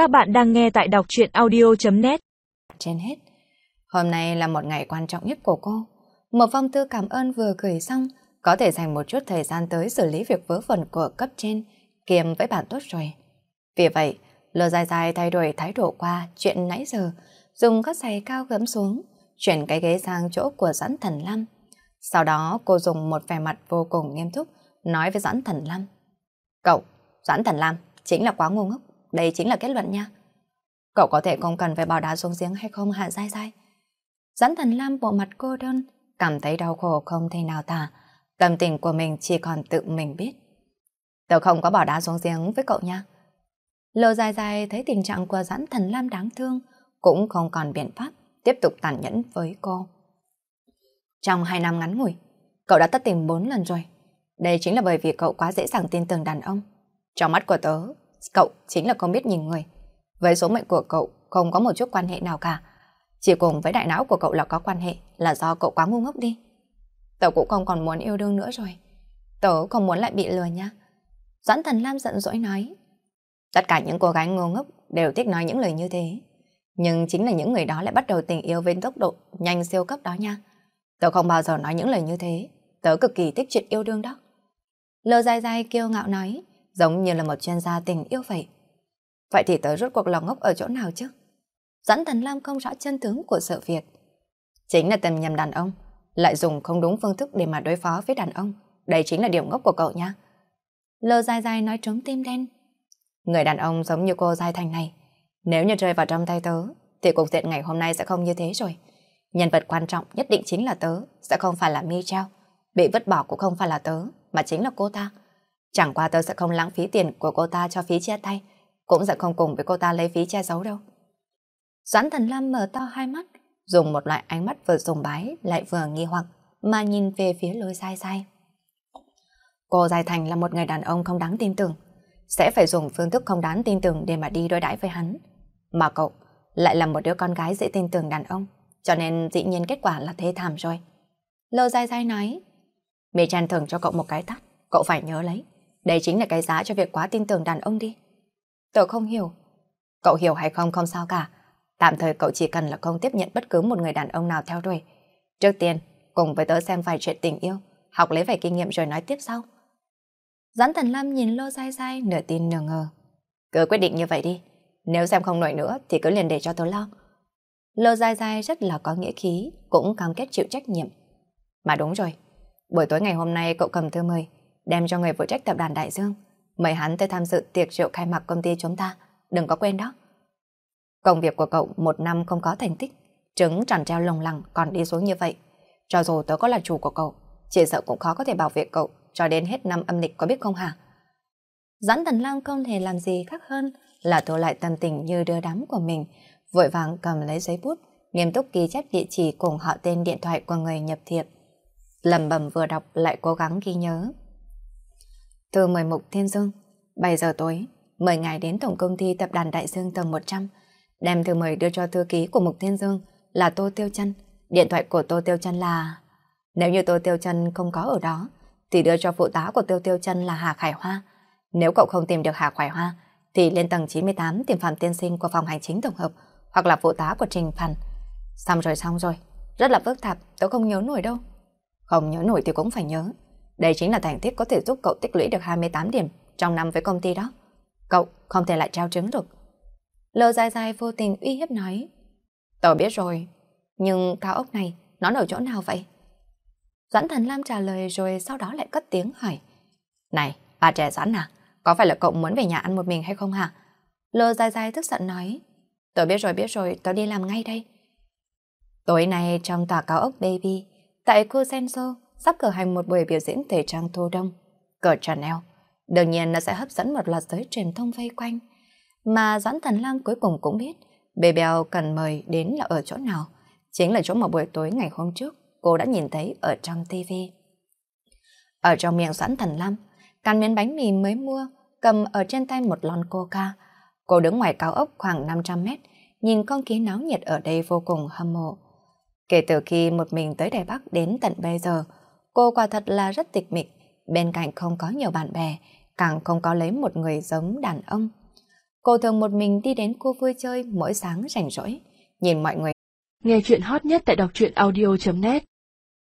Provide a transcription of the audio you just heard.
Các bạn đang nghe tại đọc truyện audio.net Trên hết, hôm nay là một ngày quan trọng nhất của cô. Một phong thư cảm ơn vừa gửi xong, có thể dành một chút thời gian tới xử lý việc vớ vẩn của cấp trên, kiềm với bạn tốt rồi. Vì vậy, Lơ dài dài thay đổi thái độ qua chuyện nãy giờ, dùng các giày cao gấm xuống, chuyển cái ghế sang chỗ của Doãn Thần Lam. Sau đó cô dùng một vẻ mặt vô cùng nghiêm túc, nói với Doãn Thần Lam. Cậu, Doãn Thần Lam, chính là quá ngu ngốc, đây chính là kết luận nha. Cậu có thể không cần phải bỏ đá xuống giếng hay không hạ dai dai. giãn Thần Lam bộ mặt cô đơn, cảm thấy đau khổ không thể nào tả, tâm tình của mình chỉ còn tự mình biết. Tớ không có bỏ đá xuống giếng với cậu nha. lô dài dài thấy tình trạng của giãn Thần Lam đáng thương, cũng không còn biện pháp tiếp tục tàn nhẫn với cô. Trong hai năm ngắn ngủi, cậu đã tất tình bốn lần rồi. Đây chính là bởi vì cậu quá dễ dàng tin tưởng đàn ông. Trong mắt của tớ, cậu chính là không biết nhìn người. Với số mệnh của cậu không có một chút quan hệ nào cả. Chỉ cùng với đại não của cậu là có quan hệ là do cậu quá ngu ngốc đi. Tớ cũng không còn muốn yêu đương nữa rồi. Tớ không muốn lại bị lừa nha. Doãn thần Lam giận dỗi nói. Tất cả những cô gái ngu ngốc đều thích nói những lời như thế. Nhưng chính là những người đó lại bắt đầu tình yêu với tốc độ nhanh siêu cấp đó nha. Tớ không bao giờ nói những lời như thế. Tớ cực kỳ thích chuyện yêu đương đó. Lơ dài dài kiêu ngạo nói, giống như là một chuyên gia tình yêu vậy. Vậy thì tớ rốt cuộc lòng ngốc ở chỗ nào chứ? Dẫn Thần Lam không rõ chân tướng của sự việc. Chính là tầm nhầm đàn ông, lại dùng không đúng phương thức để mà đối phó với đàn ông. Đây chính là điểm ngốc của cậu nha. Lơ dài dài nói trống tim đen. Người đàn ông giống như cô dai Thành này, nếu như rơi vào trong tay tớ, thì cục diện ngày hôm nay sẽ không như thế rồi. Nhân vật quan trọng nhất định chính là tớ, sẽ không phải là Michelle. Bị vứt bỏ cũng không phải là tớ, mà chính là cô ta. Chẳng qua tớ sẽ không lãng phí tiền của cô ta cho phí che tay, cũng sẽ không cùng với cô ta lấy phí che giấu đâu. Doãn thần Lam mở to hai mắt, dùng một loại ánh mắt vừa sùng bái lại vừa nghi hoặc mà nhìn về phía lôi sai sai. Cô Giai Thành là một người đàn ông không đáng tin tưởng, sẽ phải dùng phương thức không đáng tin tưởng để mà đi đối đãi với hắn. Mà cậu lại là một đứa con gái dễ tin tưởng đàn ông, cho nên dĩ nhiên kết quả là thê thảm rồi. Lô Giai Giai nói, Mê Chan thưởng cho cậu một cái tắt, cậu phải nhớ lấy. Đây chính là cái giá cho việc quá tin tưởng đàn ông đi. Tớ không hiểu. Cậu hiểu hay không không sao cả. Tạm thời cậu chỉ cần là không tiếp nhận bất cứ một người đàn ông nào theo đuổi. Trước tiên, cùng với tớ xem vài chuyện tình yêu, học lấy vài kinh nghiệm rồi nói tiếp sau. Doãn Thần Lâm nhìn Lô Giai Giai nửa tin nửa ngờ. Cứ quyết định như vậy đi. Nếu xem không nổi nữa thì cứ liền để cho tớ lo. Lô Giai Giai rất là có nghĩa khí, cũng cam kết chịu trách nhiệm. Mà đúng rồi, buổi tối ngày hôm nay cậu cầm thư mời, đem cho người phụ trách tập đoàn Đại Dương, mời hắn tới tham dự tiệc rượu khai mạc công ty chúng ta, đừng có quên đó. Công việc của cậu một năm không có thành tích, trứng tràn treo lồng lằng còn đi xuống như vậy. Cho dù tớ có là chủ của cậu, chỉ sợ cũng khó có thể bảo vệ cậu cho đến hết năm âm lịch có biết không hả? Doãn Thần Lang không thể làm gì khác hơn là thu lại tâm tình như đưa đám của mình, vội vàng cầm lấy giấy bút, nghiêm túc ghi chép địa chỉ cùng họ tên điện thoại của người nhập thiệp. Lầm bầm vừa đọc lại cố gắng ghi nhớ. Thư mời Mục Thiên Dương, 7 giờ tối, mời ngài đến Tổng công ty Tập đoàn Đại Dương tầng 100, đem thư mời đưa cho thư ký của Mục Thiên Dương là Tô Tiêu Chân. Điện thoại của Tô Tiêu Chân là... Nếu như Tô Tiêu Chân không có ở đó, thì đưa cho phụ tá của Tiêu Tiêu Chân là Hà Khải Hoa. Nếu cậu không tìm được Hà Khải Hoa, thì lên tầng 98 tìm Phạm Tiên Sinh của phòng hành chính tổng hợp hoặc là phụ tá của Trình Phản. Xong rồi xong rồi, rất là phức tạp, tôi không nhớ nổi đâu. Không nhớ nổi thì cũng phải nhớ. Đây chính là thành tích có thể giúp cậu tích lũy được 28 điểm trong năm với công ty đó. Cậu không thể lại trao trứng được. Lơ dài dài vô tình uy hiếp nói. Tớ biết rồi, nhưng cao ốc này, nó ở chỗ nào vậy? Doãn Thần Lam trả lời rồi sau đó lại cất tiếng hỏi. Này, bà trẻ Doãn à, có phải là cậu muốn về nhà ăn một mình hay không hả? Lơ dài dài tức giận nói. Tớ biết rồi, biết rồi, tớ đi làm ngay đây. Tối nay trong tòa cao ốc Baby, tại khu Senso, sắp cử hành một buổi biểu diễn thời trang thu đông, cờ Chanel. Đương nhiên nó sẽ hấp dẫn một loạt giới truyền thông vây quanh. Mà Doãn Thần Lam cuối cùng cũng biết Bebel cần mời đến là ở chỗ nào. Chính là chỗ mà buổi tối ngày hôm trước cô đã nhìn thấy ở trong TV. Ở trong miệng Doãn Thần Lam, cắn miếng bánh mì mới mua, cầm ở trên tay một lon coca. Cô đứng ngoài cao ốc khoảng 500 mét, nhìn con khí náo nhiệt ở đây vô cùng hâm mộ. Kể từ khi một mình tới Đài Bắc đến tận bây giờ, cô quả thật là rất tịch mịch, bên cạnh không có nhiều bạn bè, càng không có lấy một người giống đàn ông. Cô thường một mình đi đến khu vui chơi mỗi sáng rảnh rỗi, nhìn mọi người. Nghe chuyện hot nhất tại đọc truyện audio.net